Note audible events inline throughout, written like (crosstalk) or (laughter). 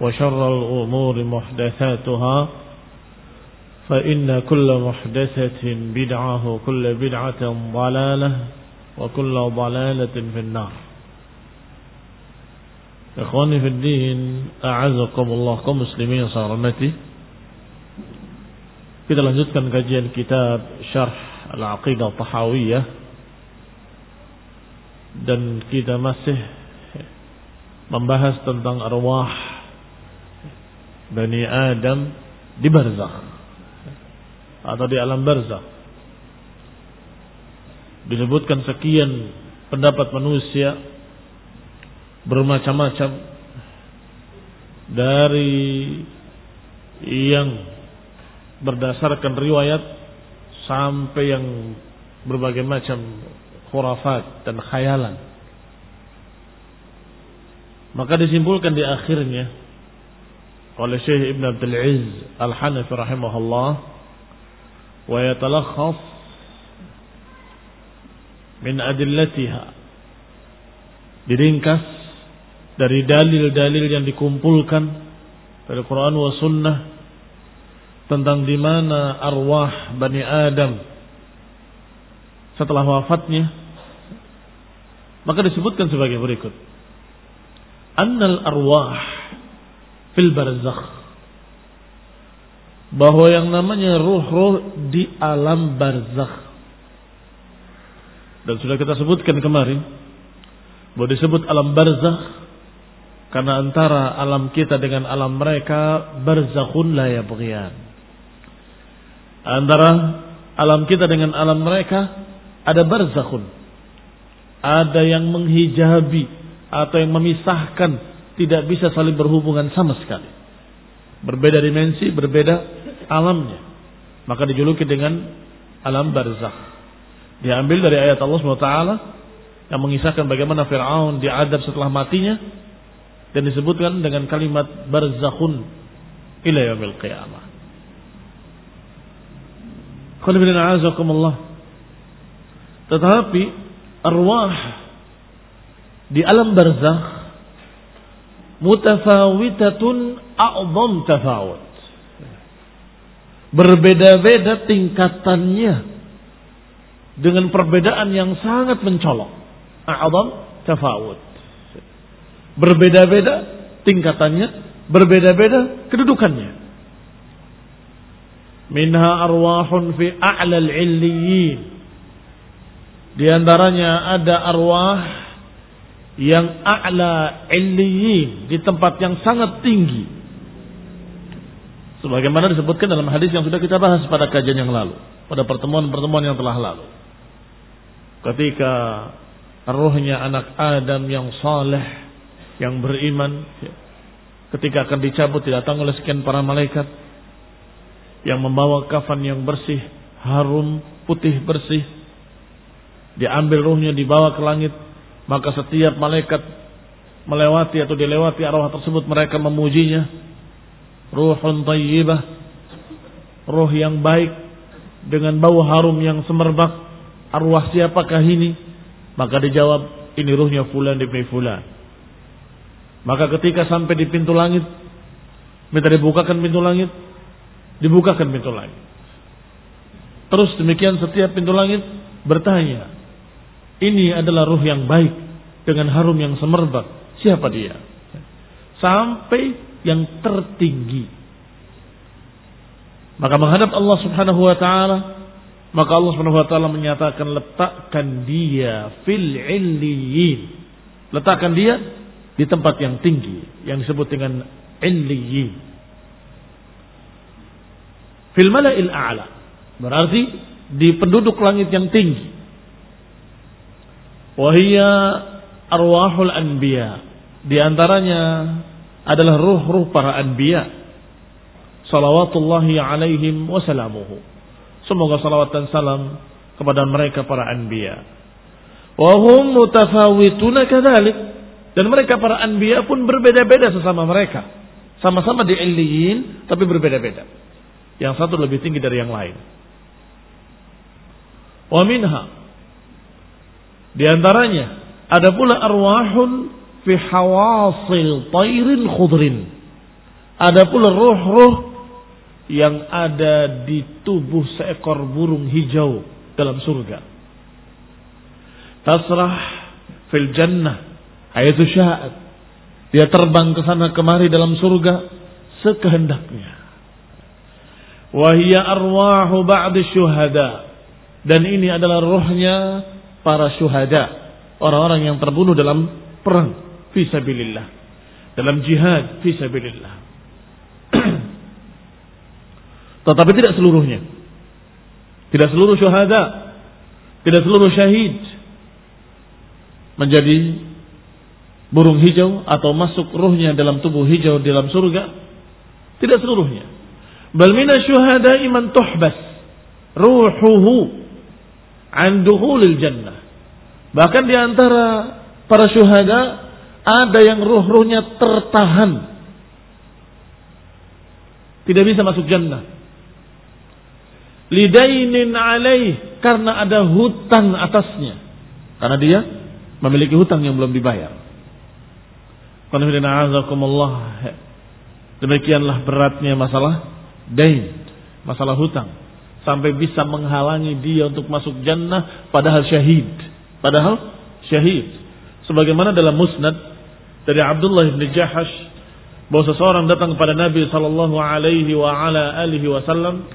وشر الأمور محدثاتها فإن كل محدثة بدعة وكل بدعة ضلالة وكل ضلالة في النار. إخواني في الدين أعزكم الله كم كمسلمين صارمتي kita lanjutkan kajian kitab كتاب شرح العقيدة الطحاوية dan kita masih membahas tentang arwah Bani Adam di barzakh atau di alam barzakh. Disebutkan sekian pendapat manusia bermacam-macam dari yang berdasarkan riwayat sampai yang berbagai macam khurafat dan khayalan. Maka disimpulkan di akhirnya oleh Syekh Ibn Abdul Aziz Al-Hanafi rahimahullah wa yatalakhas min adillatiha diringkas dari dalil-dalil yang dikumpulkan dari Quran wa Sunnah tentang di mana arwah Bani Adam setelah wafatnya maka disebutkan sebagai berikut. Annal arwah fil barzakh bahwa yang namanya ruh-ruh di alam barzakh dan sudah kita sebutkan kemarin bahwa disebut alam barzakh karena antara alam kita dengan alam mereka barzakhun la yabghiyan. Antara alam kita dengan alam mereka ada barzakhun. Ada yang menghijabi atau yang memisahkan tidak bisa saling berhubungan sama sekali. Berbeda dimensi, berbeda alamnya. Maka dijuluki dengan alam barzakh. Diambil dari ayat Allah SWT yang mengisahkan bagaimana Fir'aun diadab setelah matinya dan disebutkan dengan kalimat barzakhun ila yaumil qiyamah. Tetapi arwah di alam barzakh mutafawitatun a'zam tafawut. berbeda-beda tingkatannya dengan perbedaan yang sangat mencolok. A'adham tafawud. Berbeda-beda tingkatannya, berbeda-beda kedudukannya. Minha arwahun fi a'lal illiyin. Di antaranya ada arwah yang a'la illiyin di tempat yang sangat tinggi. Sebagaimana disebutkan dalam hadis yang sudah kita bahas pada kajian yang lalu, pada pertemuan-pertemuan yang telah lalu. Ketika rohnya anak Adam yang saleh, yang beriman, ketika akan dicabut didatang oleh sekian para malaikat yang membawa kafan yang bersih, harum, putih bersih, diambil ruhnya dibawa ke langit, maka setiap malaikat melewati atau dilewati arwah tersebut mereka memujinya ruhun tayyibah, ruh yang baik dengan bau harum yang semerbak, arwah siapakah ini? Maka dijawab, ini ruhnya fulan ibn fulan. Maka ketika sampai di pintu langit, minta dibukakan pintu langit, dibukakan pintu langit. Terus demikian setiap pintu langit bertanya, ini adalah ruh yang baik dengan harum yang semerbak. Siapa dia? Sampai yang tertinggi. Maka menghadap Allah Subhanahu wa taala, maka Allah Subhanahu wa taala menyatakan letakkan dia fil illiyin. Letakkan dia di tempat yang tinggi yang disebut dengan illiyin. Fil mala'il a'la. Berarti di penduduk langit yang tinggi. Wahia arwahul anbiya. Di antaranya adalah ruh-ruh para anbiya. Salawatullahi alaihim wasalamuhu. Semoga salawat dan salam kepada mereka para anbiya. Wahum mutafawituna kadalik. Dan mereka para anbiya pun berbeda-beda sesama mereka. Sama-sama di illiyin, tapi berbeda-beda. Yang satu lebih tinggi dari yang lain. Wa minha. Di antaranya, ada pula arwahun fi hawasil tairin khudrin. Ada pula ruh-ruh yang ada di tubuh seekor burung hijau dalam surga. Tasrah fil jannah hayatu sya'at. Dia terbang ke sana kemari dalam surga sekehendaknya. Wahia arwahu ba'di syuhada. Dan ini adalah rohnya para syuhada. Orang-orang yang terbunuh dalam perang fisabilillah. Dalam jihad fisabilillah. (clears throat) Tetapi tidak seluruhnya. Tidak seluruh syuhada. Tidak seluruh syahid. Menjadi burung hijau atau masuk ruhnya dalam tubuh hijau dalam surga. Tidak seluruhnya. Bal syuhada iman tuhbas. Ruhuhu. An duhulil jannah. Bahkan di antara para syuhada ada yang ruh-ruhnya tertahan. Tidak bisa masuk jannah. Lidainin alaih. Karena ada hutang atasnya. Karena dia memiliki hutang yang belum dibayar. Demikianlah beratnya masalah dain. Masalah hutang. Sampai bisa menghalangi dia untuk masuk jannah padahal syahid. Padahal syahid. Sebagaimana dalam musnad dari Abdullah bin Jahash bahwa seseorang datang kepada Nabi sallallahu alaihi wa ala alihi wasallam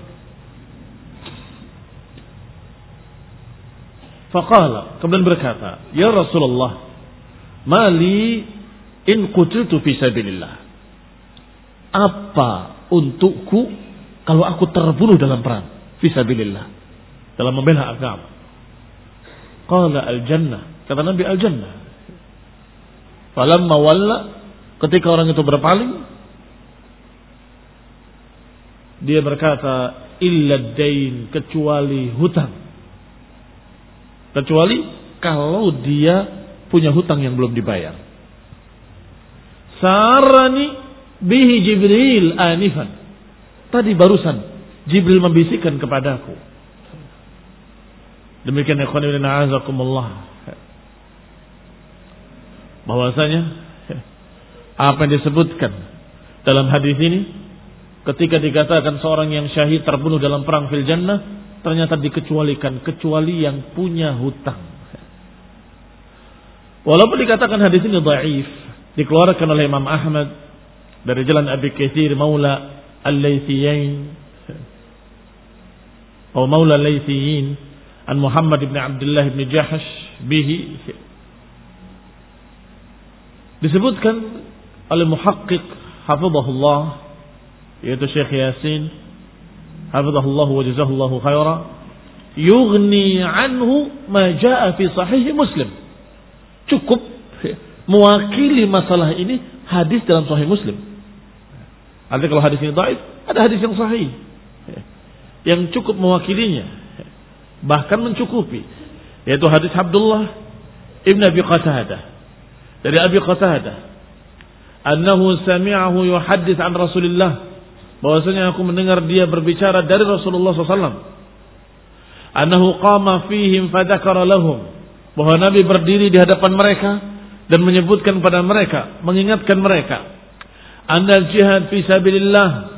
Faqala kemudian berkata, "Ya Rasulullah, mali in qutiltu fi sabilillah." Apa untukku kalau aku terbunuh dalam perang fi sabilillah dalam membela agama? Qala al-jannah. Kata Nabi al-jannah. Falam mawalla ketika orang itu berpaling dia berkata illa dain kecuali hutang. Kecuali kalau dia punya hutang yang belum dibayar. Sarani bihi Jibril anifan. Tadi barusan Jibril membisikkan kepadaku. Demikian ikhwan ibn a'azakumullah bahwasanya apa yang disebutkan dalam hadis ini ketika dikatakan seorang yang syahid terbunuh dalam perang fil jannah, ternyata dikecualikan kecuali yang punya hutang. Walaupun dikatakan hadis ini dhaif, dikeluarkan oleh Imam Ahmad dari jalan Abi Katsir Maula Al-Laithiyin atau Maula Al-Laithiyin an Muhammad bin Abdullah bin Jahsh bihi disebutkan oleh muhaqqiq hafizahullah yaitu Syekh Yasin hafizahullah wa jazahullahu khaira yughni anhu ma jaa fi sahih Muslim cukup mewakili masalah ini hadis dalam sahih Muslim Artinya kalau hadis ini dhaif, ada hadis yang sahih yang cukup mewakilinya bahkan mencukupi yaitu hadis Abdullah Ibn Abi Qatadah. Dari Abi Qatadah annahu sami'ahu yuhaddits an Rasulillah. Bahwasanya aku mendengar dia berbicara dari Rasulullah SAW annahu qama fihim fadzakara lahum. Bahwa Nabi berdiri di hadapan mereka dan menyebutkan pada mereka mengingatkan mereka anna jihad fi sabilillah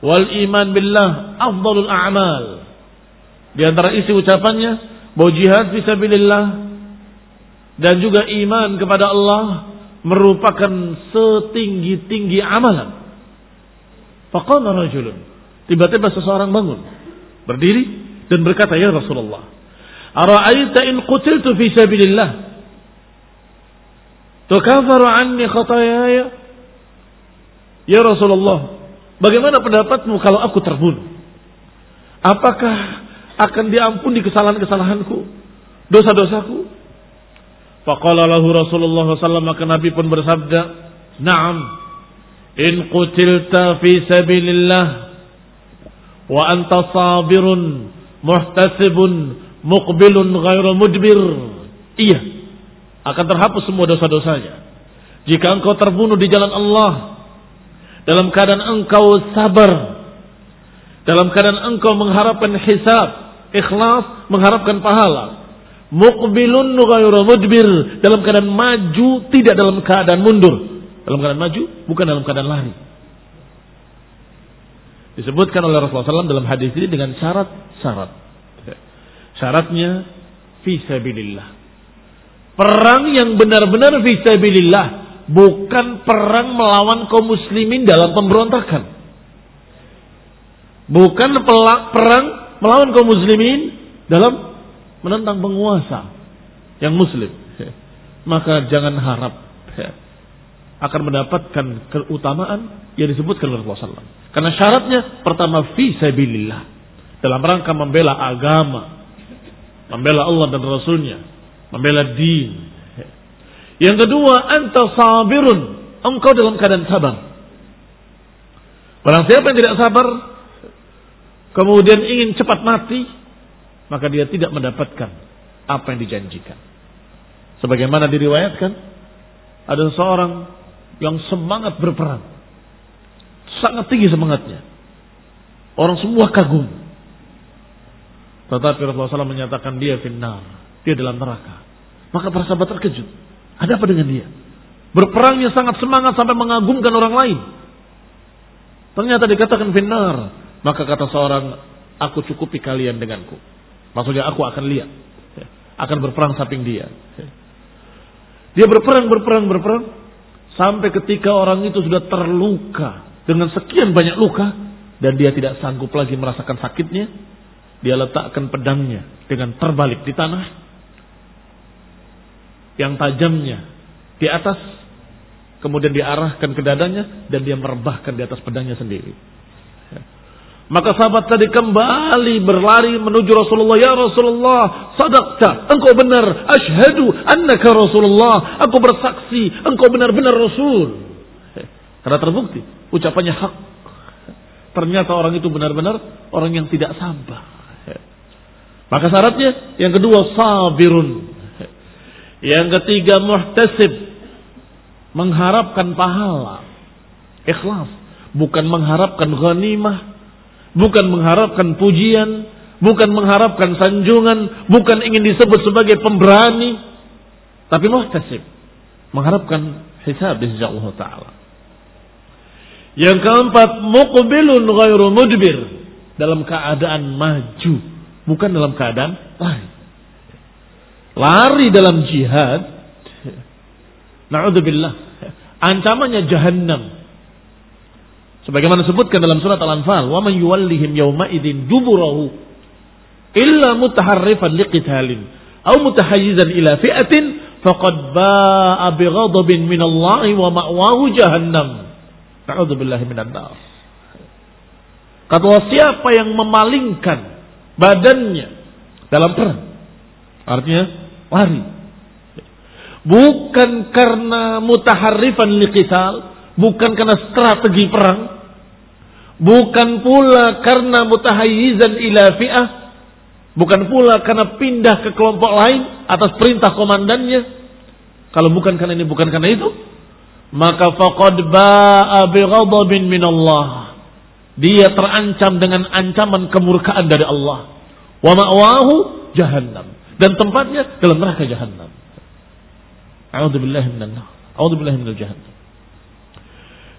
wal iman billah afdalul a'mal di antara isi ucapannya bahwa jihad fi sabilillah dan juga iman kepada Allah merupakan setinggi-tinggi amalan. Faqala rajulun. Tiba-tiba seseorang bangun, berdiri dan berkata, "Ya Rasulullah, ara'aita in qutiltu fi sabilillah? Tukaffaru anni khatayaya?" Ya Rasulullah, bagaimana pendapatmu kalau aku terbunuh? Apakah akan diampuni kesalahan-kesalahanku, dosa-dosaku? Faqala lahu Rasulullah SAW maka Nabi pun bersabda, "Na'am, in qutilta fi sabilillah wa anta sabirun muhtasibun muqbilun ghairu mudbir." Iya, akan terhapus semua dosa-dosanya. Jika engkau terbunuh di jalan Allah dalam keadaan engkau sabar, dalam keadaan engkau mengharapkan hisab, ikhlas, mengharapkan pahala, Muqbilun ghairu mudbir. Dalam keadaan maju, tidak dalam keadaan mundur. Dalam keadaan maju, bukan dalam keadaan lari. Disebutkan oleh Rasulullah SAW dalam hadis ini dengan syarat-syarat. Syaratnya fisabilillah. Perang yang benar-benar fisabilillah. Bukan perang melawan kaum muslimin dalam pemberontakan. Bukan perang melawan kaum muslimin dalam menentang penguasa yang muslim, (laughs) maka jangan harap (laughs) akan mendapatkan keutamaan yang disebutkan oleh Rasulullah SAW. Karena syaratnya pertama fi sabilillah dalam rangka membela agama, membela Allah dan Rasulnya, membela din. Yang kedua, anta sabirun, engkau dalam keadaan sabar. Barang siapa yang tidak sabar, kemudian ingin cepat mati, maka dia tidak mendapatkan apa yang dijanjikan. Sebagaimana diriwayatkan, ada seorang yang semangat berperang. Sangat tinggi semangatnya. Orang semua kagum. Tetapi Rasulullah SAW menyatakan dia finnar. Dia dalam neraka. Maka para sahabat terkejut. Ada apa dengan dia? Berperangnya sangat semangat sampai mengagumkan orang lain. Ternyata dikatakan finnar. Maka kata seorang, aku cukupi kalian denganku. Maksudnya aku akan lihat. Akan berperang samping dia. Dia berperang, berperang, berperang. Sampai ketika orang itu sudah terluka. Dengan sekian banyak luka. Dan dia tidak sanggup lagi merasakan sakitnya. Dia letakkan pedangnya dengan terbalik di tanah. Yang tajamnya di atas. Kemudian diarahkan ke dadanya. Dan dia merebahkan di atas pedangnya sendiri. Maka sahabat tadi kembali berlari menuju Rasulullah. Ya Rasulullah, sadaqta. Engkau benar. Ashadu annaka Rasulullah. Aku bersaksi. Engkau benar-benar Rasul. Karena terbukti. Ucapannya hak. Ternyata orang itu benar-benar orang yang tidak sabar. Maka syaratnya yang kedua sabirun. Yang ketiga muhtasib. Mengharapkan pahala. Ikhlas. Bukan mengharapkan ghanimah bukan mengharapkan pujian, bukan mengharapkan sanjungan, bukan ingin disebut sebagai pemberani, tapi muhtasib, mengharapkan hisab di Allah Taala. Yang keempat, muqbilun ghairu mudbir. Dalam keadaan maju, bukan dalam keadaan lari. Lari dalam jihad, na'udzubillah, ancamannya jahannam. Sebagaimana disebutkan dalam surat Al-Anfal, "Wa man yuwallihim yawma idzin duburahu illa mutaharrifan liqitalin aw mutahayyizan ila fi'atin faqad ba'a bighadabin min Allah wa ma'wahu jahannam." Na'udzubillahi minan nar. Kata siapa yang memalingkan badannya dalam perang, artinya lari. Bukan karena mutaharrifan liqital, bukan karena strategi perang, Bukan pula karena mutahayyizan ila fi'ah. Bukan pula karena pindah ke kelompok lain atas perintah komandannya. Kalau bukan karena ini, bukan karena itu. Maka faqad ba'a bighadabin min Allah. Dia terancam dengan ancaman kemurkaan dari Allah. Wa ma'wahu jahannam. Dan tempatnya dalam neraka jahannam. A'udzubillahi minan nar. A'udzubillahi minal jahannam.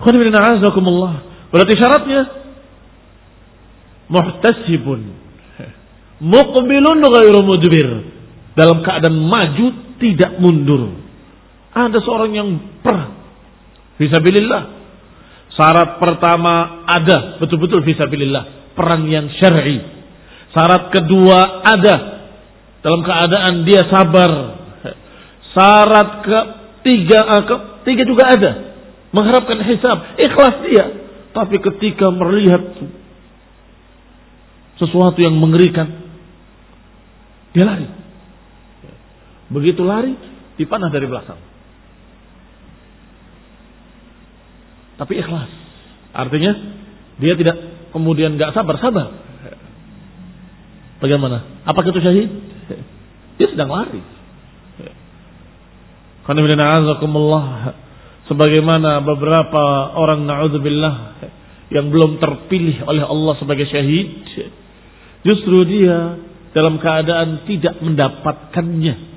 Khairu a'azakumullah. Berarti syaratnya muhtasibun muqbilun ghairu mudbir. Dalam keadaan maju tidak mundur. Ada seorang yang perang fisabilillah. Syarat pertama ada betul-betul fisabilillah, perang yang syar'i. Syarat kedua ada dalam keadaan dia sabar. Syarat ketiga eh, ketiga juga ada mengharapkan hisab, ikhlas dia tapi ketika melihat sesuatu yang mengerikan, dia lari. Begitu lari, dipanah dari belakang. Tapi ikhlas. Artinya, dia tidak kemudian gak sabar-sabar. Bagaimana? Apakah itu syahid? Dia sedang lari. Karena sebagaimana beberapa orang naudzubillah yang belum terpilih oleh Allah sebagai syahid justru dia dalam keadaan tidak mendapatkannya.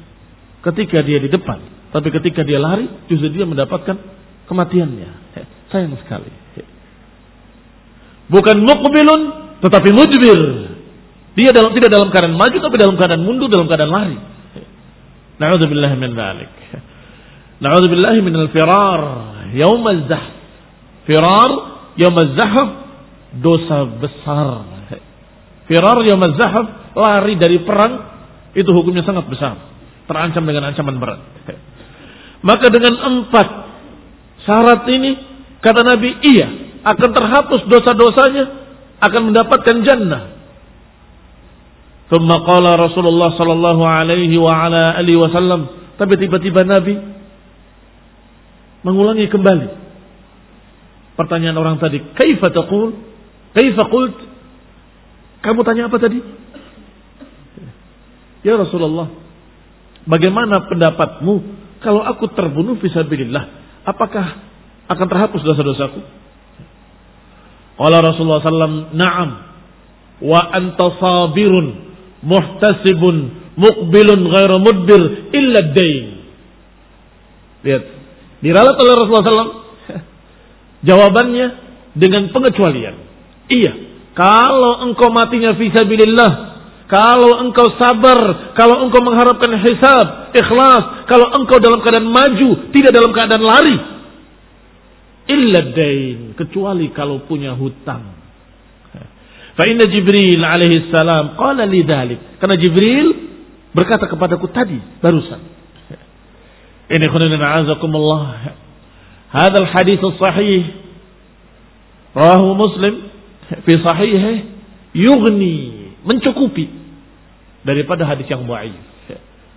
Ketika dia di depan tapi ketika dia lari justru dia mendapatkan kematiannya. Sayang sekali. Bukan muqbilun tetapi mujbir dia dalam tidak dalam keadaan maju tapi dalam keadaan mundur dalam keadaan lari Na'udzubillah min dzalik. Na'udzubillahi minal firar. Yaumal zahf. Firar yaumal zahf dosa besar. Firar yaumal zahf lari dari perang itu hukumnya sangat besar. Terancam dengan ancaman berat. Maka dengan empat syarat ini kata Nabi iya akan terhapus dosa-dosanya akan mendapatkan jannah. Thumma qala Rasulullah sallallahu alaihi wa ala alihi wasallam, tapi tiba-tiba Nabi mengulangi kembali pertanyaan orang tadi, "Kaifa taqul? Kaifa qult?" Kamu tanya apa tadi? Ya Rasulullah, bagaimana pendapatmu kalau aku terbunuh fisabilillah? Apakah akan terhapus dosa-dosaku? Qala Rasulullah sallam, "Na'am wa anta sabirun." Muhtasibun muqbilun ghairu mudbir illa dain. Lihat, Diralat oleh Rasulullah SAW. Jawabannya dengan pengecualian. Iya. Kalau engkau matinya visabilillah. Kalau engkau sabar. Kalau engkau mengharapkan hisab. Ikhlas. Kalau engkau dalam keadaan maju. Tidak dalam keadaan lari. Illa dain. Kecuali kalau punya hutang. Fa'inna Jibril alaihi salam. Qala li Karena Jibril berkata kepadaku tadi. Barusan. Ini khunudin a'azakumullah. Hadal hadis sahih. Rahu Muslim. Fi sahihih. Yugni. Mencukupi. Daripada hadis yang baik.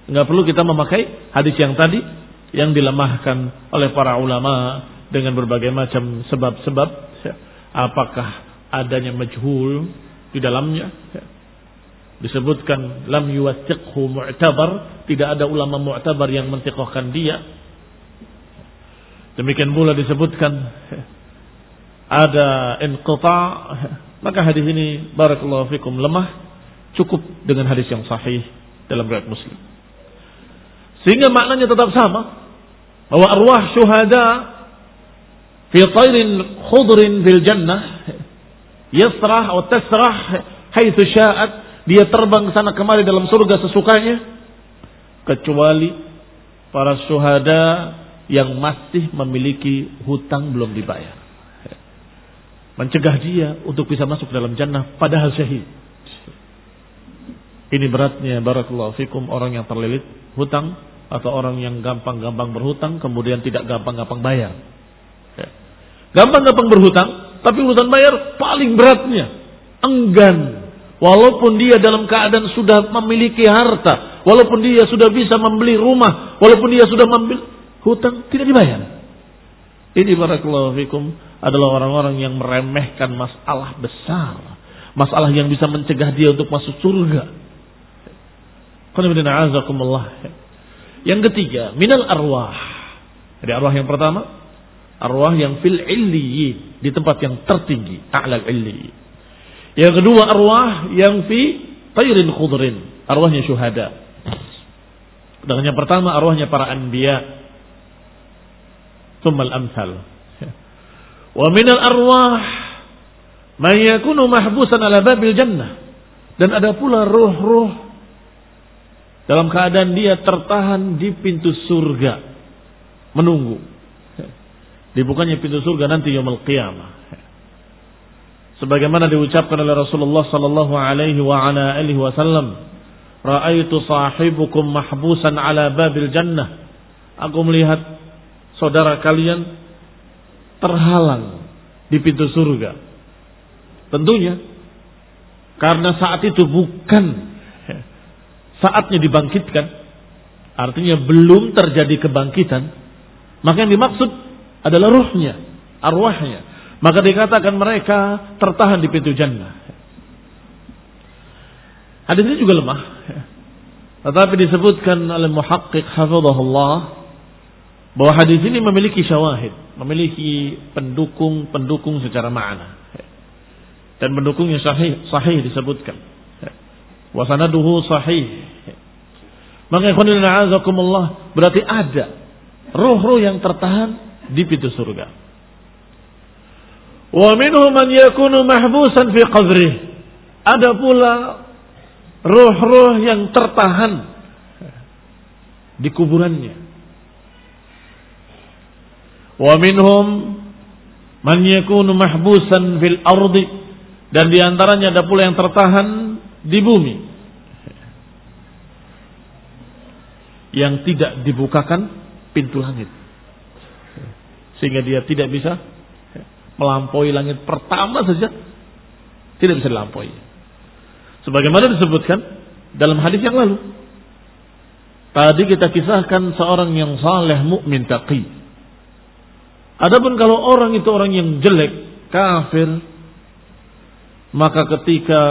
Enggak perlu kita memakai hadis yang tadi. Yang dilemahkan oleh para ulama. Dengan berbagai macam sebab-sebab. Apakah adanya majhul di dalamnya. Disebutkan lam yuwathiqhu mu'tabar, tidak ada ulama mu'tabar yang mentiqahkan dia. Demikian pula disebutkan ada inqita, maka hadis ini barakallahu fikum lemah, cukup dengan hadis yang sahih dalam riwayat Muslim. Sehingga maknanya tetap sama. Bahwa arwah syuhada fi tairin khudrin fil jannah yasrah atau tasrah haitsu sya'at dia terbang sana kemari dalam surga sesukanya kecuali para syuhada yang masih memiliki hutang belum dibayar mencegah dia untuk bisa masuk dalam jannah padahal syahid ini beratnya barakallahu fikum orang yang terlilit hutang atau orang yang gampang-gampang berhutang kemudian tidak gampang-gampang bayar. Ya. Gampang-gampang berhutang, tapi urusan bayar paling beratnya. Enggan. Walaupun dia dalam keadaan sudah memiliki harta, walaupun dia sudah bisa membeli rumah, walaupun dia sudah membeli hutang tidak dibayar. Ini barakallahu fikum adalah orang-orang yang meremehkan masalah besar, masalah yang bisa mencegah dia untuk masuk surga. Yang ketiga, minal arwah. Jadi arwah yang pertama, arwah yang fil illiyin, di tempat yang tertinggi, a'lal illiyin. Yang kedua arwah yang fi tayrin khudrin, arwahnya syuhada. Dan yang pertama arwahnya para anbiya. Thummal amsal. Wa minal arwah man yakunu mahbusan ala babil jannah. Dan ada pula ruh-ruh dalam keadaan dia tertahan di pintu surga. Menunggu. Dibukanya pintu surga nanti yaumul qiyamah. Sebagaimana diucapkan oleh Rasulullah sallallahu alaihi wa ala alihi wasallam, "Ra'aitu sahibukum mahbusan ala babil jannah." Aku melihat saudara kalian terhalang di pintu surga. Tentunya karena saat itu bukan saatnya dibangkitkan, artinya belum terjadi kebangkitan, maka yang dimaksud adalah ruhnya, arwahnya. Maka dikatakan mereka tertahan di pintu jannah. Hadis ini juga lemah. Tetapi disebutkan oleh muhaqqiq hafizahullah bahwa hadis ini memiliki syawahid, memiliki pendukung-pendukung secara makna. Dan pendukungnya sahih, sahih disebutkan wasanaduhu sahih. Maka ikhwanil na'azakumullah berarti ada ruh-ruh yang tertahan di pintu surga. Wa minhum man yakunu mahbusan fi qabrih. Ada pula ruh-ruh yang tertahan di kuburannya. Wa minhum man yakunu mahbusan fil ardi dan di antaranya ada pula yang tertahan di bumi yang tidak dibukakan pintu langit sehingga dia tidak bisa melampaui langit pertama saja. Tidak bisa dilampaui. Sebagaimana disebutkan dalam hadis yang lalu. Tadi kita kisahkan seorang yang saleh mukmin taqi. Adapun kalau orang itu orang yang jelek kafir maka ketika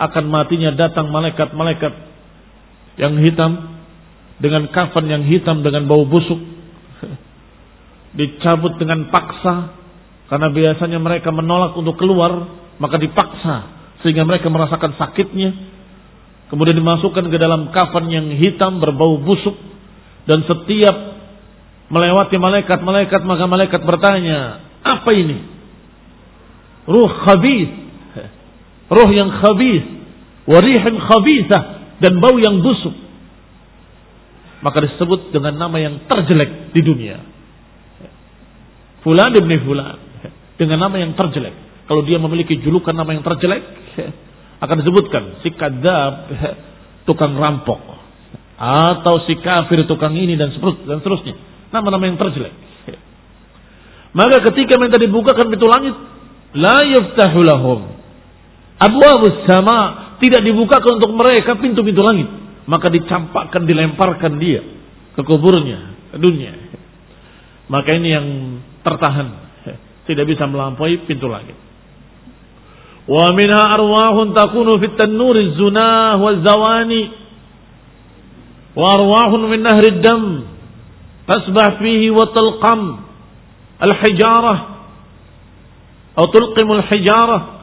akan matinya datang malaikat-malaikat yang hitam dengan kafan yang hitam dengan bau busuk dicabut dengan paksa karena biasanya mereka menolak untuk keluar maka dipaksa sehingga mereka merasakan sakitnya. Kemudian dimasukkan ke dalam kafan yang hitam berbau busuk dan setiap melewati malaikat-malaikat maka malaikat bertanya apa ini? Ruh khabith. (laughs) Roh yang khabis, warihin khabisah dan bau yang busuk. Maka disebut dengan nama yang terjelek di dunia. Fulan ibn Fulan dengan nama yang terjelek. Kalau dia memiliki julukan nama yang terjelek akan disebutkan si kadab tukang rampok atau si kafir tukang ini dan seterusnya. Nama-nama yang terjelek. Maka ketika minta dibukakan pintu langit, la yaftahu lahum Abu sama tidak dibukakan untuk mereka pintu-pintu langit. Maka dicampakkan, dilemparkan dia ke kuburnya, ke dunia. Maka ini yang tertahan. Tidak bisa melampaui pintu langit. Wa minha arwahun takunu fit tanuri zunah wa zawani. Wa arwahun min nahri dam. Tasbah fihi wa talqam. Al-hijarah. Atau tulqim al-hijarah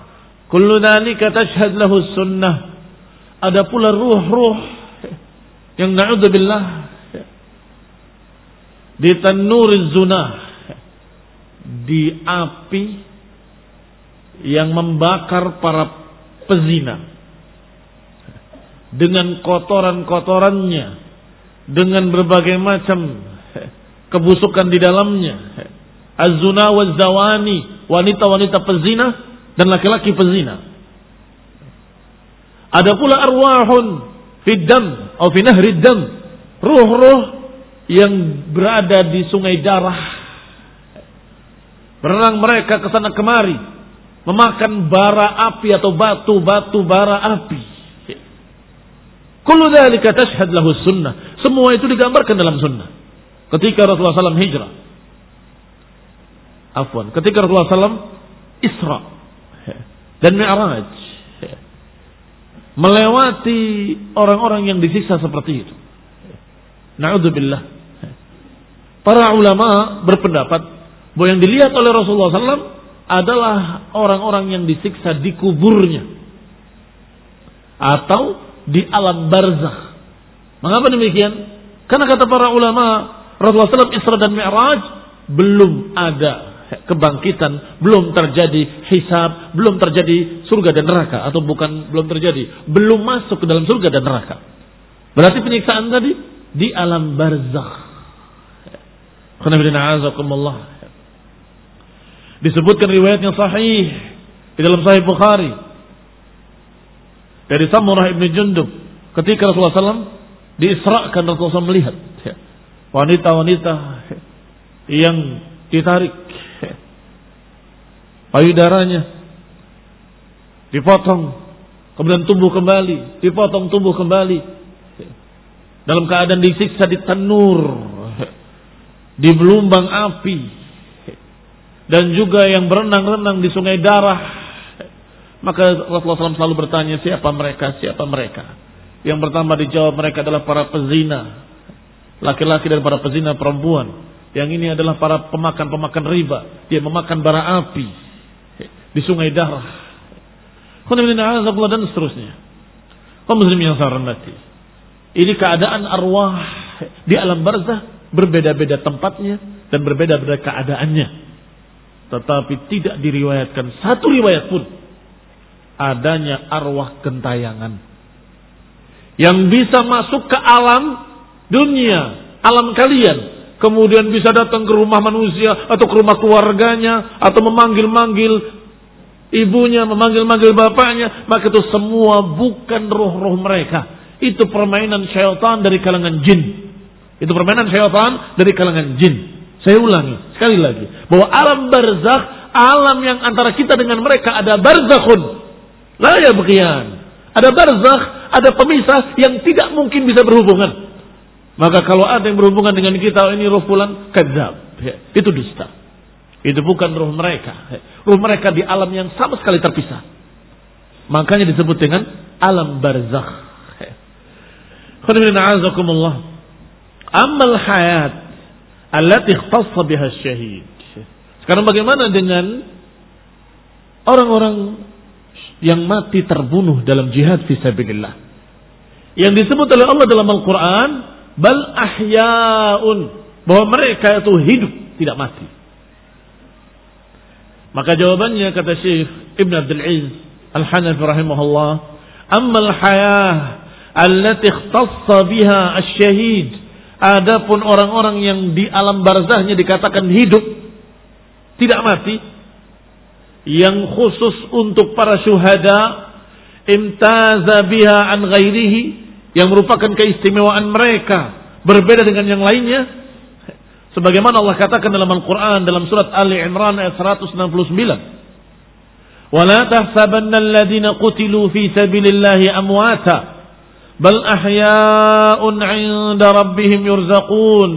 Kullu dhalika tashhad lahu sunnah. Ada pula ruh-ruh yang na'udzubillah di tanur zunah di api yang membakar para pezina. Dengan kotoran-kotorannya dengan berbagai macam kebusukan di dalamnya. Azuna wazawani wanita-wanita pezina dan laki-laki pezina. Ada pula arwahun fiddam atau fi nahri dam. Ruh-ruh yang berada di sungai darah Berenang mereka ke sana kemari. Memakan bara api atau batu-batu bara api. Kullu dhalika tashhad lahu sunnah. Semua itu digambarkan dalam sunnah. Ketika Rasulullah SAW hijrah. Afwan. Ketika Rasulullah SAW Isra. Dan Mi'raj. Melewati orang-orang yang disiksa seperti itu. Na'udzubillah. Para ulama berpendapat bahwa yang dilihat oleh Rasulullah SAW adalah orang-orang yang disiksa di kuburnya atau di alam barzakh. Mengapa demikian? Karena kata para ulama Rasulullah SAW Isra dan Mi'raj belum ada kebangkitan, belum terjadi hisab, belum terjadi surga dan neraka atau bukan belum terjadi, belum masuk ke dalam surga dan neraka. Berarti penyiksaan tadi di alam barzakh. Disebutkan riwayatnya sahih di dalam Sahih Bukhari. Dari Samurah ibn Jundub ketika Rasulullah SAW diisrakan Rasulullah SAW melihat wanita-wanita yang ditarik payudaranya dipotong kemudian tumbuh kembali dipotong tumbuh kembali dalam keadaan disiksa di tanur di belumbang api dan juga yang berenang-renang di sungai darah. Maka Rasulullah SAW selalu bertanya siapa mereka, siapa mereka. Yang pertama dijawab mereka adalah para pezina. Laki-laki dan para pezina perempuan. Yang ini adalah para pemakan-pemakan riba. Dia memakan bara api di sungai darah. dan seterusnya. Kau yang. Ini keadaan arwah di alam barzah berbeda-beda tempatnya dan berbeda-beda keadaannya. Tetapi tidak diriwayatkan satu riwayat pun adanya arwah gentayangan yang bisa masuk ke alam dunia, alam kalian, kemudian bisa datang ke rumah manusia atau ke rumah keluarganya atau memanggil-manggil ibunya, memanggil-manggil bapaknya, maka itu semua bukan roh-roh mereka. Itu permainan syaitan dari kalangan jin. Itu permainan syaitan dari kalangan jin. Saya ulangi sekali lagi bahwa alam barzakh, alam yang antara kita dengan mereka ada barzakhun. La ya begian. Ada barzakh, ada pemisah yang tidak mungkin bisa berhubungan. Maka kalau ada yang berhubungan dengan kita oh, ini roh fulan kadzab. Ya, itu dusta. Itu bukan roh mereka. Roh mereka di alam yang sama sekali terpisah. Makanya disebut dengan alam barzakh. Amal hayat allati ikhtassa biha syahid. Sekarang bagaimana dengan orang-orang yang mati terbunuh dalam jihad fisabilillah? Yang disebut oleh Allah dalam Al-Quran, bal ahyaun. Bahwa mereka itu hidup, tidak mati. Maka jawabannya kata Syekh Ibn Abdul Aziz Al-Hanafi rahimahullah, "Ammal hayah allati ikhtassa biha asy-syahid Adapun orang-orang yang di alam barzahnya dikatakan hidup, tidak mati, yang khusus untuk para syuhada, imtaza biha an ghairihi, yang merupakan keistimewaan mereka, berbeda dengan yang lainnya, sebagaimana Allah katakan dalam Al-Quran dalam surat Ali Imran ayat 169. ولا تحسبن الذين قتلوا في سبيل الله أمواتا bal ahya'un 'inda rabbihim yurzaqun.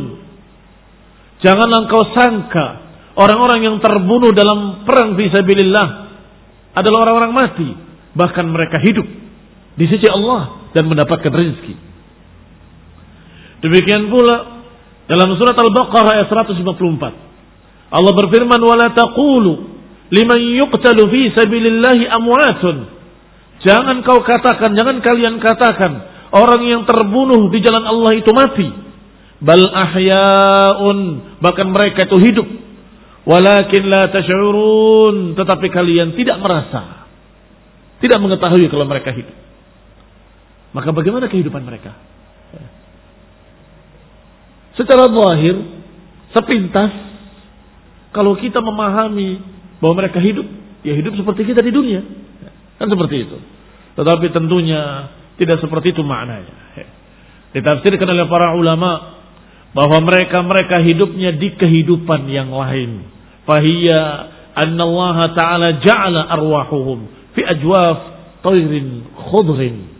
Janganlah engkau sangka orang-orang yang terbunuh dalam perang fisabilillah adalah orang-orang mati, bahkan mereka hidup di sisi Allah dan mendapatkan rezeki. Demikian pula dalam surat Al-Baqarah ayat 154. Allah berfirman, "Wala taqulu liman yuqtalu fi sabilillahi amwatun." Jangan kau katakan, jangan kalian katakan orang yang terbunuh di jalan Allah itu mati. Bal ahyaun, bahkan mereka itu hidup. Walakin la tash'urun, tetapi kalian tidak merasa. Tidak mengetahui kalau mereka hidup. Maka bagaimana kehidupan mereka? Secara zahir, sepintas, kalau kita memahami bahwa mereka hidup, ya hidup seperti kita di dunia. Kan seperti itu. Tetapi tentunya tidak seperti itu maknanya. Ditafsirkan oleh para ulama bahwa mereka-mereka hidupnya di kehidupan yang lain. Fahiyya anna Allah Ta'ala ja'ala arwahuhum fi ajwaf tayrin khudrin.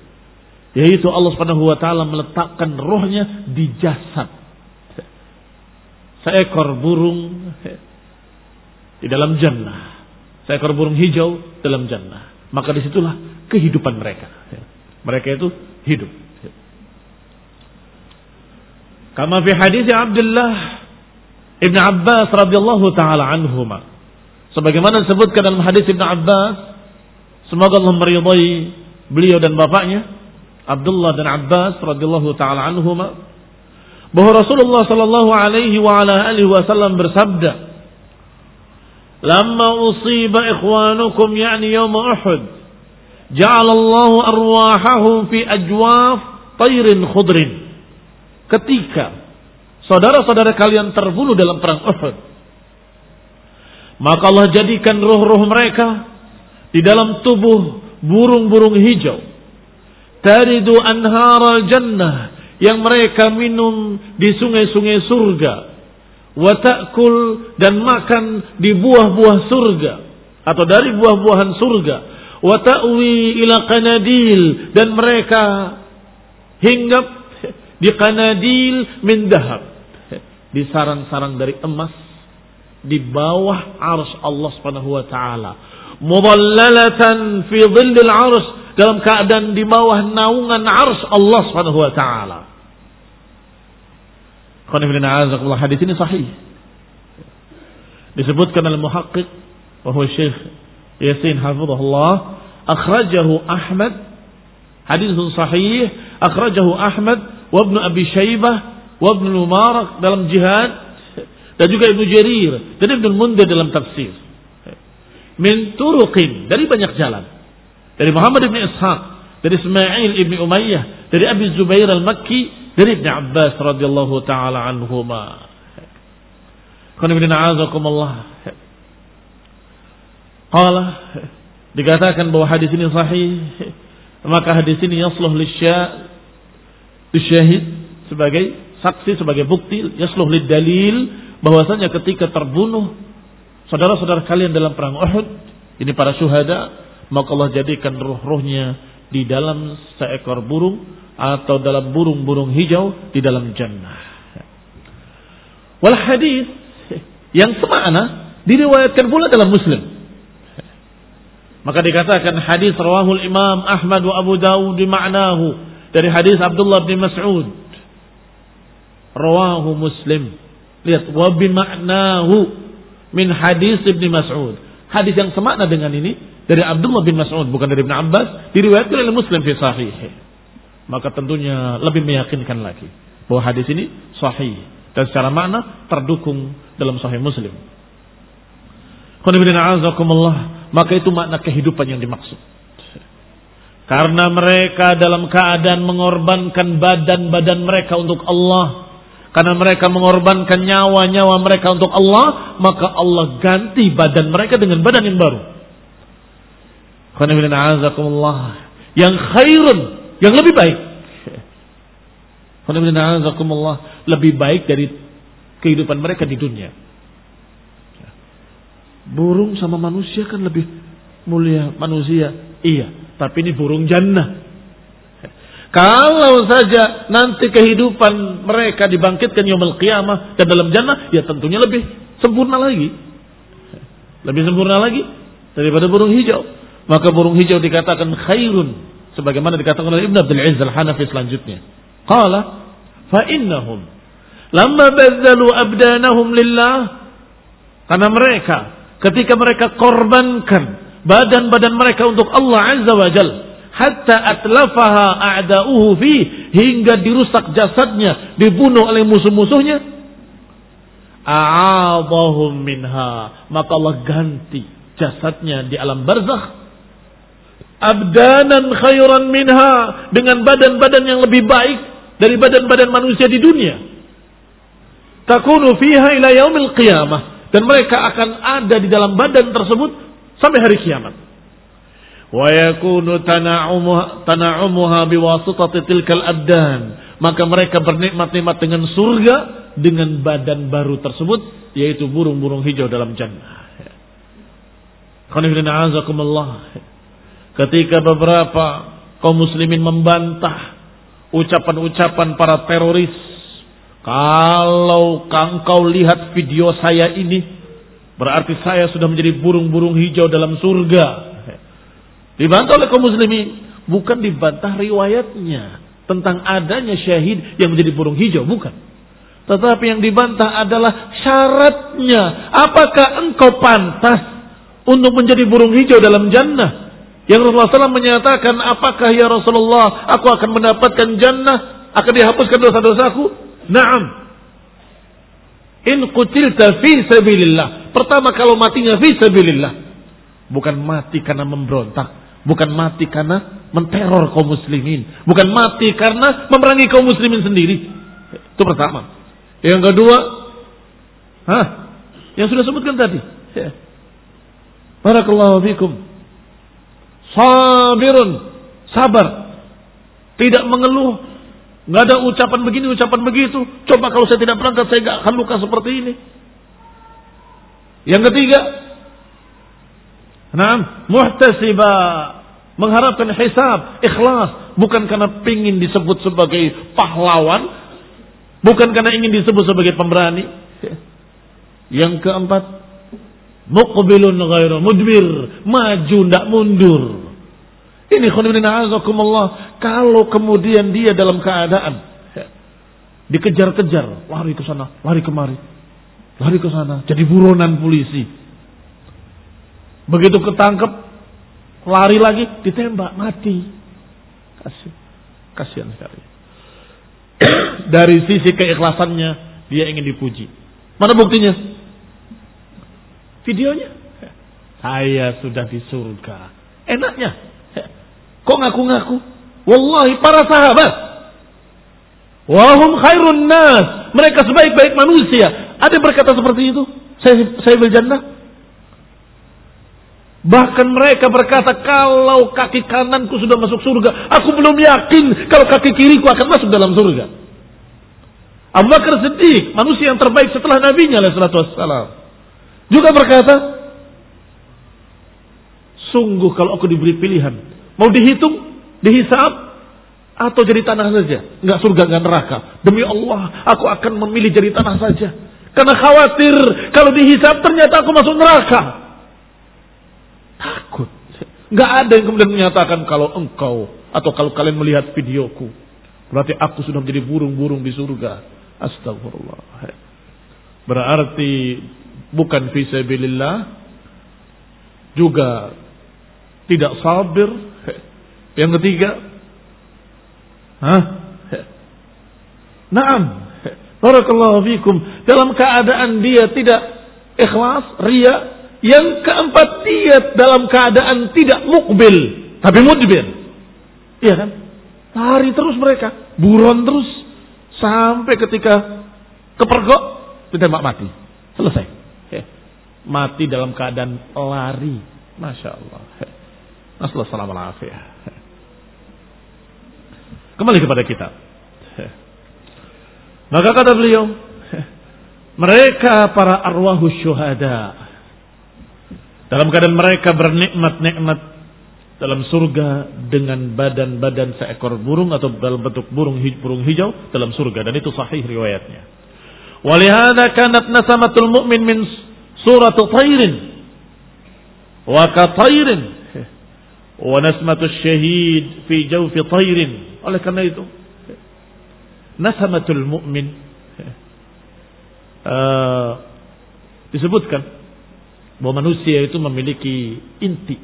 Yaitu Allah Subhanahu wa taala meletakkan rohnya di jasad. Seekor burung di dalam jannah. Seekor burung hijau dalam jannah. Maka di situlah kehidupan mereka. Mereka itu hidup. Kama fi hadis Abdullah Ibn Abbas radhiyallahu taala anhuma. Sebagaimana disebutkan dalam hadis Ibn Abbas, semoga Allah meridai beliau dan bapaknya Abdullah dan Abbas radhiyallahu taala anhuma bahwa Rasulullah sallallahu alaihi wa ala alihi wasallam bersabda, "Lamma usiba ikhwanukum yani yawm Uhud, ja'ala Allah arwahahum fi ajwaf tayrin khudrin." ketika saudara-saudara kalian terbunuh dalam perang Uhud, maka Allah jadikan roh-roh mereka di dalam tubuh burung-burung hijau. Taridu anhar al-jannah yang mereka minum di sungai-sungai surga. Watakul dan makan di buah-buah surga. Atau dari buah-buahan surga. Wata'wi ila kanadil. Dan mereka hinggap di kanadil min dahab. Di sarang-sarang dari emas. Di bawah ars Allah Subhanahu wa taala. Mudallalatan fi dhillil ars dalam keadaan di bawah naungan ars Allah Subhanahu wa taala hadis ini sahih disebutkan oleh muhaqqiq bahwa Syekh Yasin hafizahullah akhrajahu Ahmad hadis sahih akhrajahu Ahmad wa Ibnu Abi Syaibah wa Ibnu Mubarak dalam jihad dan juga Ibnu Jarir dan Ibnu Mundir dalam tafsir. Min turuqin dari banyak jalan. Dari Muhammad ibn Ishaq, dari Ismail ibn Umayyah, dari Abi Zubair al-Makki, dari Ibn Abbas radhiyallahu taala anhuma. A'azakumullah. Qala dikatakan bahwa hadis ini sahih, maka hadis ini yasluh lisya syahid sebagai saksi sebagai bukti yasluh lid dalil bahwasanya ketika terbunuh saudara-saudara kalian dalam perang Uhud ini para syuhada maka Allah jadikan ruh-ruhnya di dalam seekor burung atau dalam burung-burung hijau di dalam jannah. Wal hadis yang semakna diriwayatkan pula dalam Muslim. Maka dikatakan hadis rawahul Imam Ahmad wa Abu Dawud ma'nahu dari hadis Abdullah bin Mas'ud. Rawahu Muslim. Lihat wa bima'nahu min hadis Ibn Mas'ud. Hadis yang semakna dengan ini dari Abdullah bin Mas'ud bukan dari Ibn Abbas diriwayatkan oleh Muslim fi sahih. Maka tentunya lebih meyakinkan lagi bahwa hadis ini sahih dan secara makna terdukung dalam sahih Muslim. Maka itu makna kehidupan yang dimaksud. Karena mereka dalam keadaan mengorbankan badan-badan mereka untuk Allah. Karena mereka mengorbankan nyawa-nyawa mereka untuk Allah. Maka Allah ganti badan mereka dengan badan yang baru. Yang khairun. Yang lebih baik. Lebih baik dari kehidupan mereka di dunia. Burung sama manusia kan lebih mulia manusia. Iya. Tapi ini burung jannah. Kalau saja nanti kehidupan mereka dibangkitkan yaumul qiyamah dan dalam jannah, ya tentunya lebih sempurna lagi. Lebih sempurna lagi daripada burung hijau. Maka burung hijau dikatakan khairun sebagaimana dikatakan oleh Ibn Abdul Aziz Al-Hanafi selanjutnya. Qala fa innahum lamma bazzalu abdanahum lillah karena mereka ketika mereka korbankan badan-badan mereka untuk Allah Azza wa Jal. Hatta atlafaha a'da'uhu fi hingga dirusak jasadnya, dibunuh oleh musuh-musuhnya. a'adahum minha. Maka Allah ganti jasadnya di alam barzakh abdanan khairan minha dengan badan-badan yang lebih baik dari badan-badan manusia di dunia. Takunu fiha ila yaumil qiyamah dan mereka akan ada di dalam badan tersebut sampai hari kiamat. Wa yakunu tana'umuha biwasitati tilkal abdan. Maka mereka bernikmat-nikmat dengan surga dengan badan baru tersebut yaitu burung-burung hijau dalam jannah. Qanifidina azakumullah. Ketika beberapa kaum muslimin membantah ucapan-ucapan para teroris. Kalau engkau lihat video saya ini, berarti saya sudah menjadi burung-burung hijau dalam surga. Dibantah oleh kaum muslimin. Bukan dibantah riwayatnya. Tentang adanya syahid yang menjadi burung hijau. Bukan. Tetapi yang dibantah adalah syaratnya. Apakah engkau pantas untuk menjadi burung hijau dalam jannah? Yang Rasulullah SAW menyatakan, apakah ya Rasulullah, aku akan mendapatkan jannah, akan dihapuskan dosa-dosaku? Naam. In kutilta fi sabilillah. Pertama kalau matinya fi sabilillah. Bukan mati karena memberontak. Bukan mati karena menteror kaum muslimin. Bukan mati karena memerangi kaum muslimin sendiri. Itu pertama. Yang kedua, hah? Yang sudah sebutkan tadi. Ya. Barakallahu fikum sabirun, sabar. Tidak mengeluh. Nggak ada ucapan begini, ucapan begitu. Coba kalau saya tidak berangkat, saya nggak akan luka seperti ini. Yang ketiga, nah, muhtasiba mengharapkan hisab, ikhlas, bukan karena pingin disebut sebagai pahlawan, bukan karena ingin disebut sebagai pemberani. Yang keempat, muqbilun ghairu mudbir, maju ndak mundur. Ini khonibina azakumullah. Kalau kemudian dia dalam keadaan dikejar-kejar, lari ke sana, lari kemari, lari ke sana, jadi buronan polisi. Begitu ketangkep, lari lagi, ditembak, mati. Kasih, kasihan sekali. (clears throat) Dari sisi keikhlasannya, dia ingin dipuji. Mana buktinya? Videonya. Saya sudah di surga. Enaknya, Kok ngaku-ngaku? Wallahi para sahabat. Wahum khairun nas. Mereka sebaik-baik manusia. Ada berkata seperti itu? Saya, saya jannah. Bahkan mereka berkata, kalau kaki kananku sudah masuk surga, aku belum yakin kalau kaki kiriku akan masuk dalam surga. Abu Bakar Siddiq, manusia yang terbaik setelah nabinya wassalam. Juga berkata, sungguh kalau aku diberi pilihan, Mau dihitung, dihisap, atau jadi tanah saja. Enggak surga, enggak neraka. Demi Allah, aku akan memilih jadi tanah saja. Karena khawatir kalau dihisap ternyata aku masuk neraka. Takut. Enggak ada yang kemudian menyatakan kalau engkau atau kalau kalian melihat videoku. Berarti aku sudah menjadi burung-burung di surga. Astagfirullah. Berarti bukan fisabilillah juga tidak sabir yang ketiga, Hah? Naam. Barakallahu fikum. Dalam keadaan dia tidak ikhlas, ria. Yang keempat dia dalam keadaan tidak mukbil, tapi mudbir. Iya kan? Lari terus mereka, buron terus sampai ketika kepergok ditembak mati. Selesai. Mati dalam keadaan lari. Masya Allah. Nasallahu Kembali kepada kita. Maka kata beliau, mereka para arwahus syuhada. Dalam keadaan mereka bernikmat-nikmat dalam surga dengan badan-badan seekor burung atau dalam bentuk burung burung hijau dalam surga. Dan itu sahih riwayatnya. Walihada kanat nasamatul mu'min min surat tayrin wa ka tayrin wa nasmatul syahid fi jawfi tayrin oleh karena itu, nasamatul mu'min uh, disebutkan bahwa manusia itu memiliki inti,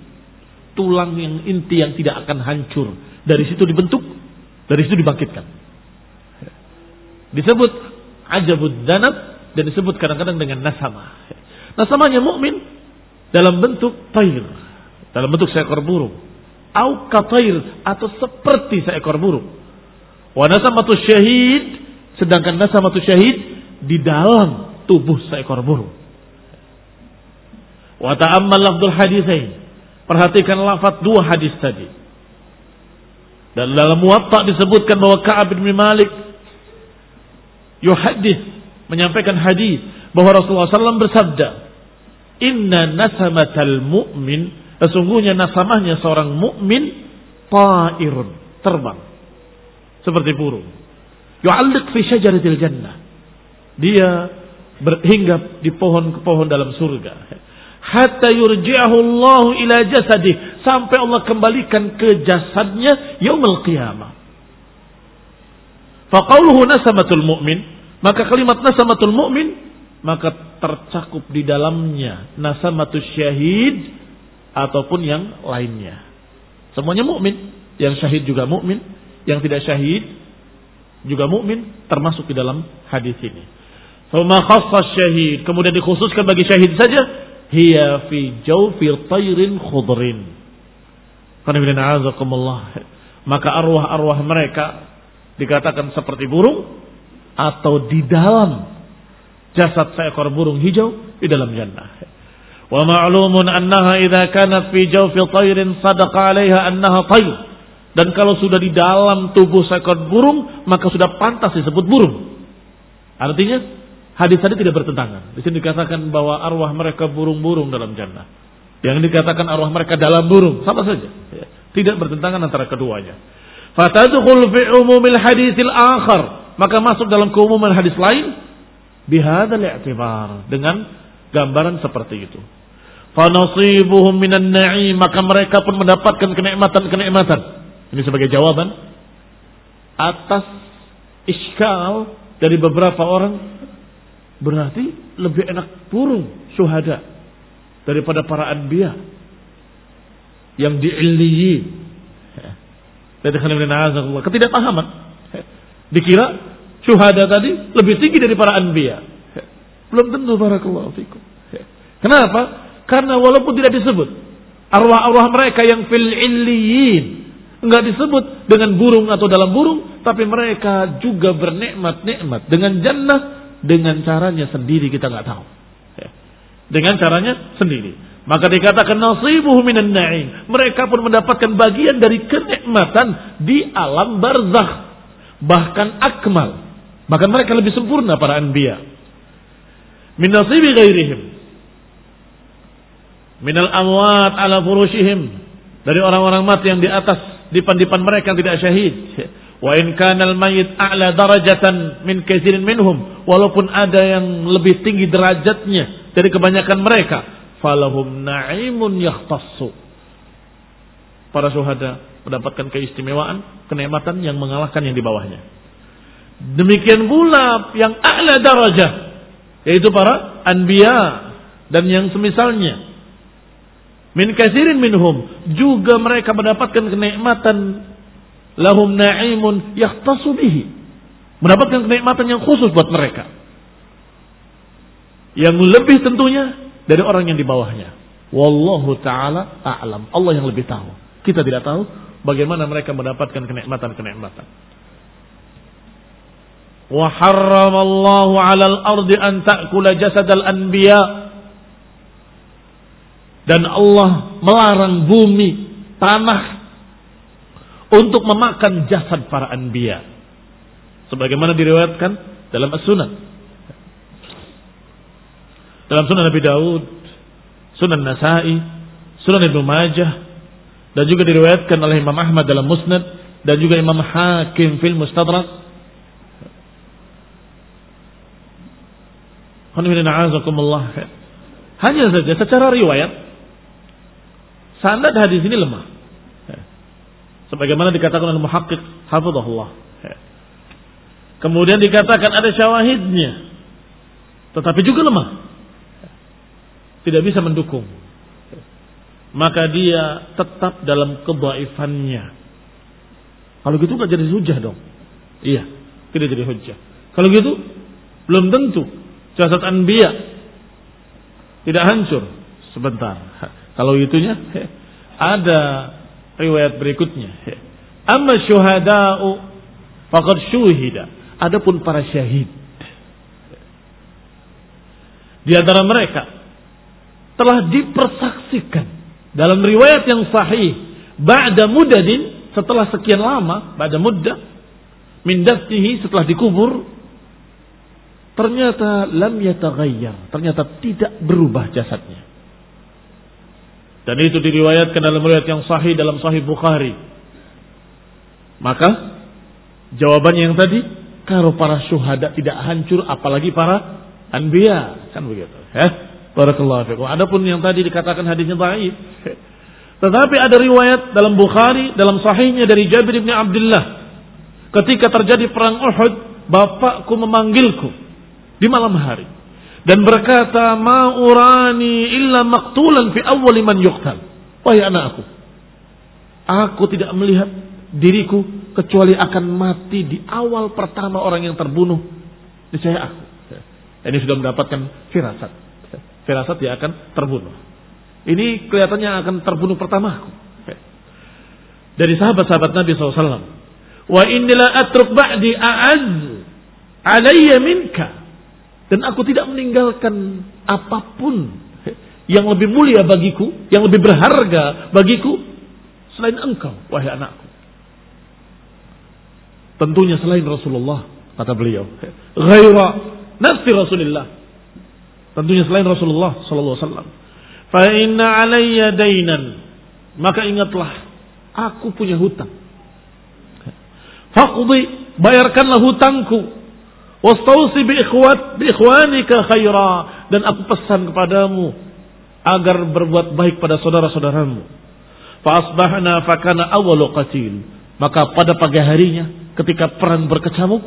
tulang yang inti yang tidak akan hancur. Dari situ dibentuk, dari situ dibangkitkan. Disebut ajabud danab dan disebut kadang-kadang dengan nasamah. Nasamahnya mukmin dalam bentuk tair, dalam bentuk seekor burung. Au katair atau seperti seekor burung. Wa nasamatu syahid sedangkan nasamatu syahid di dalam tubuh seekor burung. Wa ta'ammal lafdul hadisain. Perhatikan lafaz dua hadis tadi. Dan dalam muwatta disebutkan bahwa Ka'ab bin Malik yuhadis menyampaikan hadis bahwa Rasulullah SAW bersabda, Inna nasamatal mu'min, sesungguhnya nasamahnya seorang mukmin ta'irun, terbang. Seperti burung. Yu'alliq fi syajaratil jannah. Dia berhinggap di pohon ke pohon dalam surga. Hatta yurji'ahu Allah ila jasadih. Sampai Allah kembalikan ke jasadnya yaumul qiyamah. Faqauluhu nasamatul mu'min maka kalimat nasamatul mu'min maka tercakup di dalamnya nasamatul syahid ataupun yang lainnya. Semuanya mukmin, yang syahid juga mukmin, yang tidak syahid juga mukmin termasuk di dalam hadis ini. Fama syahid, kemudian dikhususkan bagi syahid saja, hiya fi jawfi tayrin khudrin. Maka arwah-arwah mereka dikatakan seperti burung atau di dalam jasad seekor burung hijau di dalam jannah. Wa ma'lumun annaha idza kanat fi jawfi tayrin sadaqa 'alaiha annaha. Dan kalau sudah di dalam tubuh seekor burung, maka sudah pantas disebut burung. Artinya, hadis tadi tidak bertentangan. Di sini dikatakan bahwa arwah mereka burung-burung dalam jannah. Yang dikatakan arwah mereka dalam burung, sama saja. Tidak bertentangan antara keduanya. Fatadkhul fi umumil hadisil akhar maka masuk dalam keumuman hadis lain bihadzal i'tibar dengan gambaran seperti itu. Fanasibuhum minan na'im maka mereka pun mendapatkan kenikmatan-kenikmatan. Ini sebagai jawaban atas iskal dari beberapa orang berarti lebih enak burung syuhada daripada para anbiya yang di'illiyin. Ketidakpahaman. Dikira syuhada tadi lebih tinggi dari para anbiya. Belum tentu barakallahu fikum. Kenapa? Karena walaupun tidak disebut arwah-arwah mereka yang fil illiyin enggak disebut dengan burung atau dalam burung, tapi mereka juga bernikmat-nikmat dengan jannah dengan caranya sendiri kita nggak tahu. Dengan caranya sendiri. Maka dikatakan nasibuh minan na'im. Mereka pun mendapatkan bagian dari kenikmatan di alam barzakh bahkan akmal. Bahkan mereka lebih sempurna para anbiya. Min nasibi ghairihim. Minal amwat ala furushihim. Dari orang-orang mati yang di atas dipan-dipan mereka yang tidak syahid. Wa in kanal mayit a'la darajatan min katsirin minhum. Walaupun ada yang lebih tinggi derajatnya dari kebanyakan mereka. Falahum na'imun yakhtassu. Para syuhada mendapatkan keistimewaan, kenikmatan yang mengalahkan yang di bawahnya. Demikian pula yang a'la darajah yaitu para anbiya dan yang semisalnya. Min kasirin minhum juga mereka mendapatkan kenikmatan lahum na'imun yahtasu bihi. Mendapatkan kenikmatan yang khusus buat mereka. Yang lebih tentunya dari orang yang di bawahnya. Wallahu taala a'lam. Allah yang lebih tahu. Kita tidak tahu bagaimana mereka mendapatkan kenikmatan-kenikmatan. Wa harramallahu 'alal ardi an ta'kula jasadal anbiya. Dan Allah melarang bumi, tanah untuk memakan jasad para anbiya. Sebagaimana diriwayatkan dalam As-Sunan. Dalam Sunan Nabi Daud, Sunan Nasai, Sunan Ibnu Majah, dan juga diriwayatkan oleh Imam Ahmad dalam Musnad dan juga Imam Hakim fil Mustadrak Hanya saja secara riwayat sanad hadis ini lemah. Sebagaimana dikatakan oleh muhakkik hafizahullah. Kemudian dikatakan ada syawahidnya. Tetapi juga lemah. Tidak bisa mendukung maka dia tetap dalam kebaifannya. Kalau gitu nggak jadi hujah dong. Iya, tidak jadi hujah. Kalau gitu belum tentu Jasad anbiya tidak hancur sebentar. Kalau itunya ada riwayat berikutnya. Amma syuhada'u faqad syuhida. Adapun para syahid di antara mereka telah dipersaksikan dalam riwayat yang sahih ba'da mudadin setelah sekian lama ba'da muddah min setelah dikubur ternyata lam yataghayyar ternyata tidak berubah jasadnya dan itu diriwayatkan dalam riwayat yang sahih dalam sahih Bukhari. Maka jawabannya yang tadi, kalau para syuhada tidak hancur apalagi para anbiya, kan begitu. Ya. Barakallahu fikum. Adapun yang tadi dikatakan hadisnya dhaif. (laughs) Tetapi ada riwayat dalam Bukhari, dalam sahihnya dari Jabir bin Abdullah. Ketika terjadi perang Uhud, bapakku memanggilku di malam hari dan berkata ma'urani illa maktulan fi awwal man yuqtal. Wahai anakku, aku tidak melihat diriku kecuali akan mati di awal pertama orang yang terbunuh. Niscaya aku. Ini sudah mendapatkan firasat. Firasat dia akan terbunuh. Ini kelihatannya akan terbunuh pertama aku. Dari sahabat-sahabat Nabi SAW. Wa innila atruk ba'di a'az alayya minka dan aku tidak meninggalkan apa pun yang lebih mulia bagiku, yang lebih berharga bagiku selain engkau, wahai anakku. Tentunya selain Rasulullah, kata beliau. Ghaira nafsi Rasulullah. Tentunya selain Rasulullah sallallahu alaihi wasallam. Dainan. Maka ingatlah, aku punya hutang. Faqdi, bayarkanlah hutangku Wastausi bi ikhwat bi ikhwanika khaira dan aku pesan kepadamu agar berbuat baik pada saudara-saudaramu. Fa asbahna fa kana awwalu qatil. Maka pada pagi harinya ketika perang berkecamuk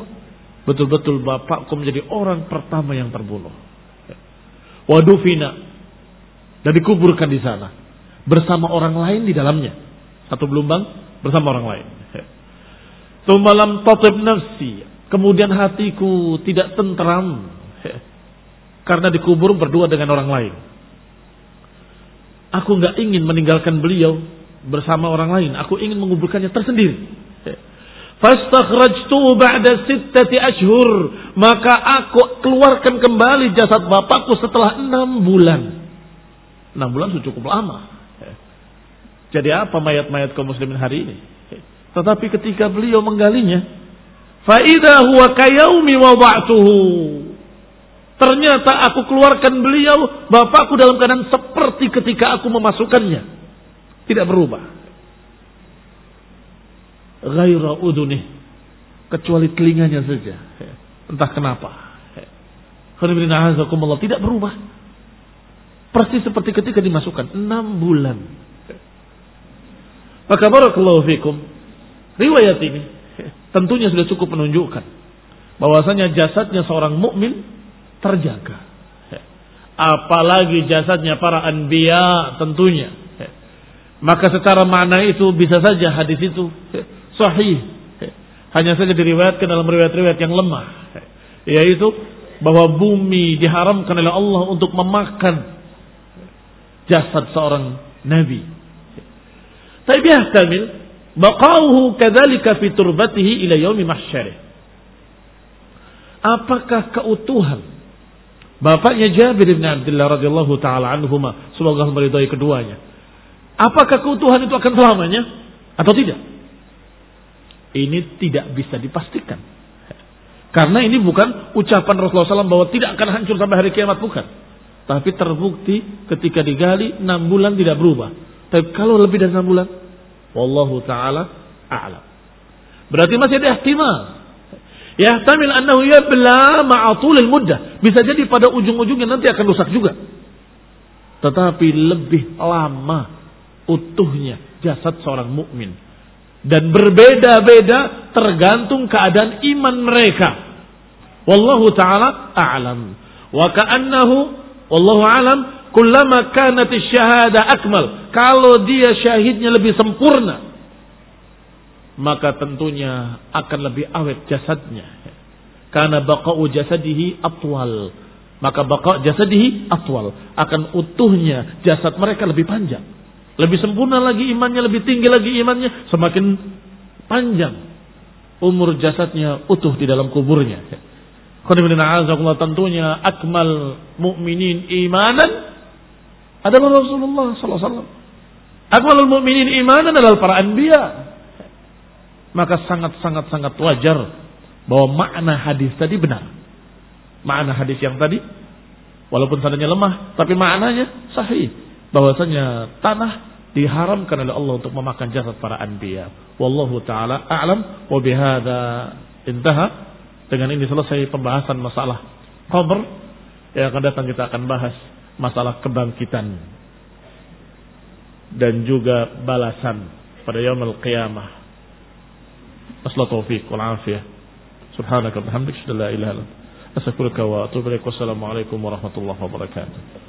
betul-betul bapakku menjadi orang pertama yang terbunuh. Wadufina dan dikuburkan di sana bersama orang lain di dalamnya. Satu gelombang bersama orang lain. Tumalam tatib nafsi Kemudian hatiku tidak tentram (laughs) karena dikubur berdua dengan orang lain. Aku nggak ingin meninggalkan beliau bersama orang lain. Aku ingin menguburkannya tersendiri. (laughs) Fastakhrajtu ba'da sittati ashur. Maka aku keluarkan kembali jasad bapakku setelah enam bulan. Enam bulan sudah cukup lama. Jadi apa mayat-mayat kaum muslimin hari ini? Tetapi ketika beliau menggalinya, Faidah huwa kayaumi wada'tuhu. Ternyata aku keluarkan beliau, bapakku dalam keadaan seperti ketika aku memasukkannya. Tidak berubah. Ghaira udunih. Kecuali telinganya saja. Entah kenapa. Tidak berubah. Persis seperti ketika dimasukkan. Enam bulan. Maka barakallahu fikum. Riwayat ini tentunya sudah cukup menunjukkan bahwasanya jasadnya seorang mukmin terjaga. Apalagi jasadnya para anbiya tentunya. Maka secara makna itu bisa saja hadis itu sahih. Hanya saja diriwayatkan dalam riwayat-riwayat yang lemah. Yaitu bahwa bumi diharamkan oleh Allah untuk memakan jasad seorang nabi. Tapi kamil Baqauhu kadzalika fi turbatihi ila yaumi mahsyarih. Apakah keutuhan bapaknya Jabir bin Abdullah radhiyallahu taala anhuma semoga Allah meridai keduanya. Apakah keutuhan itu akan selamanya atau tidak? Ini tidak bisa dipastikan. Karena ini bukan ucapan Rasulullah SAW bahwa tidak akan hancur sampai hari kiamat bukan. Tapi terbukti ketika digali 6 bulan tidak berubah. Tapi kalau lebih dari 6 bulan Wallahu taala a'lam. Berarti masih ada ihtimal. Yahtamil annahu yabla ma'atulil muddah. Bisa jadi pada ujung-ujungnya nanti akan rusak juga. Tetapi lebih lama utuhnya jasad seorang mukmin dan berbeda-beda tergantung keadaan iman mereka. Wallahu taala a'lam. Wa ka'annahu wallahu a'lam Kullama kanat syahada akmal. Kalau dia syahidnya lebih sempurna. Maka tentunya akan lebih awet jasadnya. Karena baqa'u jasadihi atwal. maka baqa jasadihi atwal. Akan utuhnya jasad mereka lebih panjang. Lebih sempurna lagi imannya, lebih tinggi lagi imannya, semakin panjang umur jasadnya utuh di dalam kuburnya. tentunya akmal mukminin imanan adalah Rasulullah sallallahu alaihi wasallam. Akmalul mukminin imanan adalah para anbiya. Maka sangat-sangat sangat wajar bahwa makna hadis tadi benar. Makna hadis yang tadi walaupun sanadnya lemah tapi maknanya sahih bahwasanya tanah diharamkan oleh Allah untuk memakan jasad para anbiya. Wallahu taala a'lam wa bihadza intaha. Dengan ini selesai pembahasan masalah qabr. Yang akan datang kita akan bahas masalah kebangkitan dan juga balasan pada yaumul qiyamah. Assalamualaikum taufiq wal afiyah. Subhanaka wa bihamdika la ilaha illa anta astaghfiruka wa atubu ilaik. Wassalamu alaikum warahmatullahi wabarakatuh.